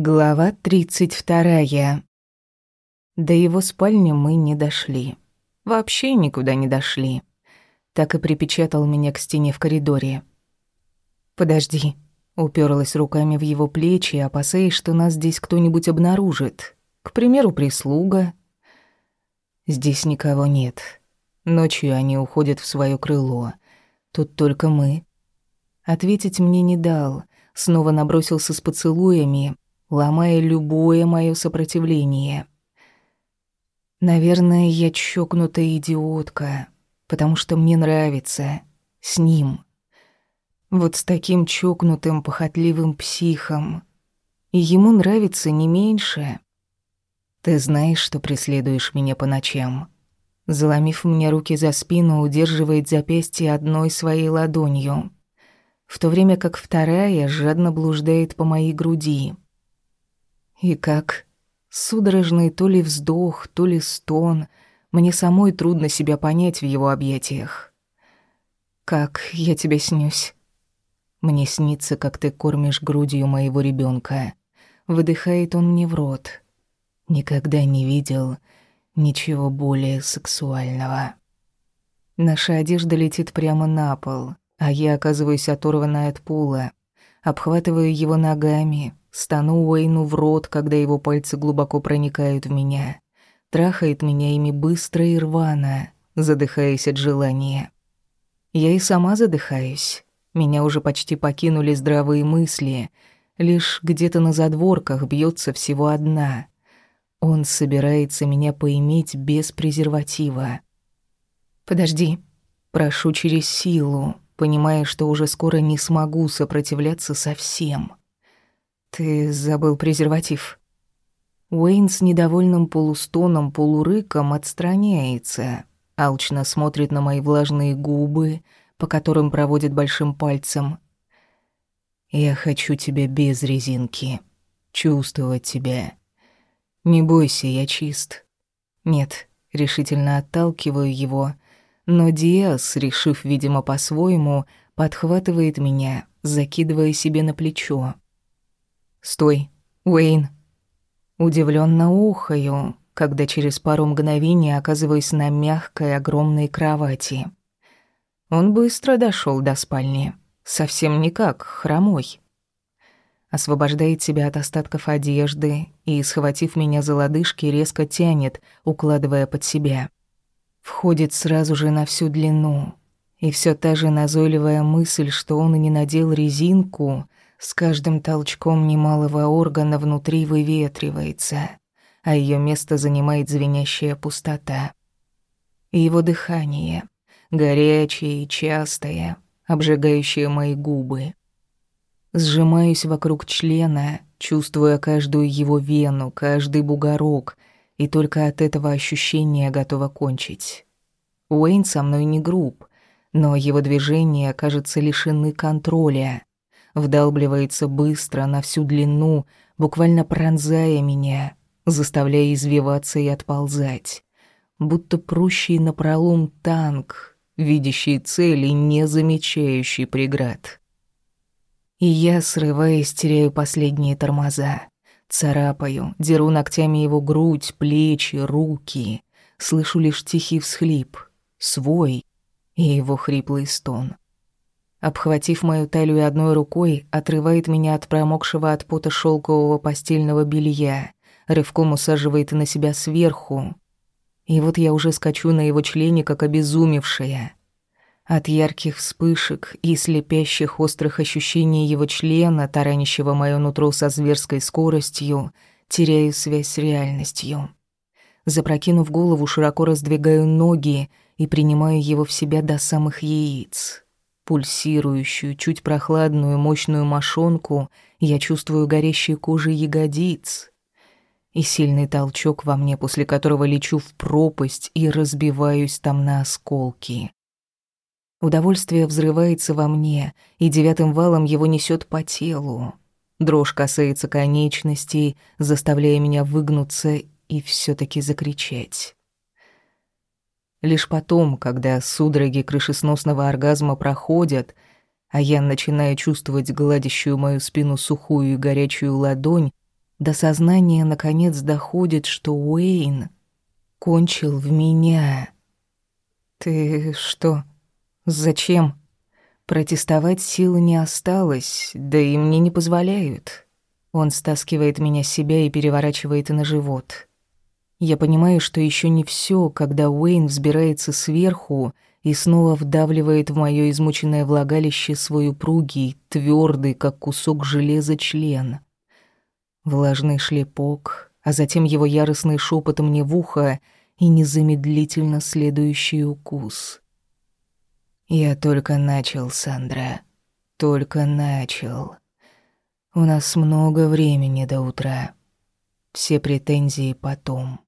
Глава 32. До его спальни мы не дошли. Вообще никуда не дошли. Так и припечатал меня к стене в коридоре. «Подожди», — уперлась руками в его плечи, опасаясь, что нас здесь кто-нибудь обнаружит. К примеру, прислуга. Здесь никого нет. Ночью они уходят в свое крыло. Тут только мы. Ответить мне не дал. Снова набросился с поцелуями, ломая любое моё сопротивление. Наверное, я чокнутая идиотка, потому что мне нравится с ним. Вот с таким чокнутым, похотливым психом. И ему нравится не меньше. Ты знаешь, что преследуешь меня по ночам. Заломив мне руки за спину, удерживает запястье одной своей ладонью, в то время как вторая жадно блуждает по моей груди. И как? Судорожный то ли вздох, то ли стон. Мне самой трудно себя понять в его объятиях. Как я тебе снюсь? Мне снится, как ты кормишь грудью моего ребенка. Выдыхает он мне в рот. Никогда не видел ничего более сексуального. Наша одежда летит прямо на пол, а я оказываюсь оторванной от пола. Обхватываю его ногами, Стану Уэйну в рот, когда его пальцы глубоко проникают в меня. Трахает меня ими быстро и рвано, задыхаясь от желания. Я и сама задыхаюсь. Меня уже почти покинули здравые мысли. Лишь где-то на задворках бьется всего одна. Он собирается меня поиметь без презерватива. «Подожди». Прошу через силу, понимая, что уже скоро не смогу сопротивляться совсем. «Ты забыл презерватив». Уэйн с недовольным полустоном, полурыком отстраняется, алчно смотрит на мои влажные губы, по которым проводит большим пальцем. «Я хочу тебя без резинки, чувствовать тебя. Не бойся, я чист». «Нет», — решительно отталкиваю его, но Диас, решив, видимо, по-своему, подхватывает меня, закидывая себе на плечо. «Стой, Уэйн!» Удивленно ухаю, когда через пару мгновений оказываюсь на мягкой огромной кровати. Он быстро дошел до спальни, совсем никак, хромой. Освобождает себя от остатков одежды и, схватив меня за лодыжки, резко тянет, укладывая под себя. Входит сразу же на всю длину. И все та же назойливая мысль, что он и не надел резинку, с каждым толчком немалого органа внутри выветривается, а ее место занимает звенящая пустота. Его дыхание, горячее и частое, обжигающее мои губы. Сжимаюсь вокруг члена, чувствуя каждую его вену, каждый бугорок, и только от этого ощущения готова кончить. Уэйн со мной не груб, но его движения, кажется, лишены контроля вдалбливается быстро на всю длину, буквально пронзая меня, заставляя извиваться и отползать. Будто прущий напролом танк, видящий цели, не замечающий преград. И я, срываясь, теряю последние тормоза. Царапаю, деру ногтями его грудь, плечи, руки. Слышу лишь тихий всхлип, свой и его хриплый стон. Обхватив мою талию одной рукой, отрывает меня от промокшего от пота шелкового постельного белья, рывком усаживает на себя сверху. И вот я уже скачу на его члене, как обезумевшая. От ярких вспышек и слепящих острых ощущений его члена, таранящего моё нутро со зверской скоростью, теряю связь с реальностью. Запрокинув голову, широко раздвигаю ноги и принимаю его в себя до самых яиц. Пульсирующую, чуть прохладную, мощную мошонку я чувствую горящей кожей ягодиц. И сильный толчок во мне, после которого лечу в пропасть и разбиваюсь там на осколки. Удовольствие взрывается во мне, и девятым валом его несет по телу. Дрожь касается конечностей, заставляя меня выгнуться и все таки закричать. Лишь потом, когда судороги крышесносного оргазма проходят, а я начинаю чувствовать гладящую мою спину сухую и горячую ладонь, до сознания наконец доходит, что Уэйн кончил в меня. «Ты что? Зачем?» Протестовать силы не осталось, да и мне не позволяют. Он стаскивает меня с себя и переворачивает на живот. Я понимаю, что еще не все, когда Уэйн взбирается сверху и снова вдавливает в мое измученное влагалище свой упругий, твердый, как кусок железа, член. Влажный шлепок, а затем его яростный шепот мне в ухо и незамедлительно следующий укус. Я только начал, Сандра. Только начал. У нас много времени до утра. Все претензии потом.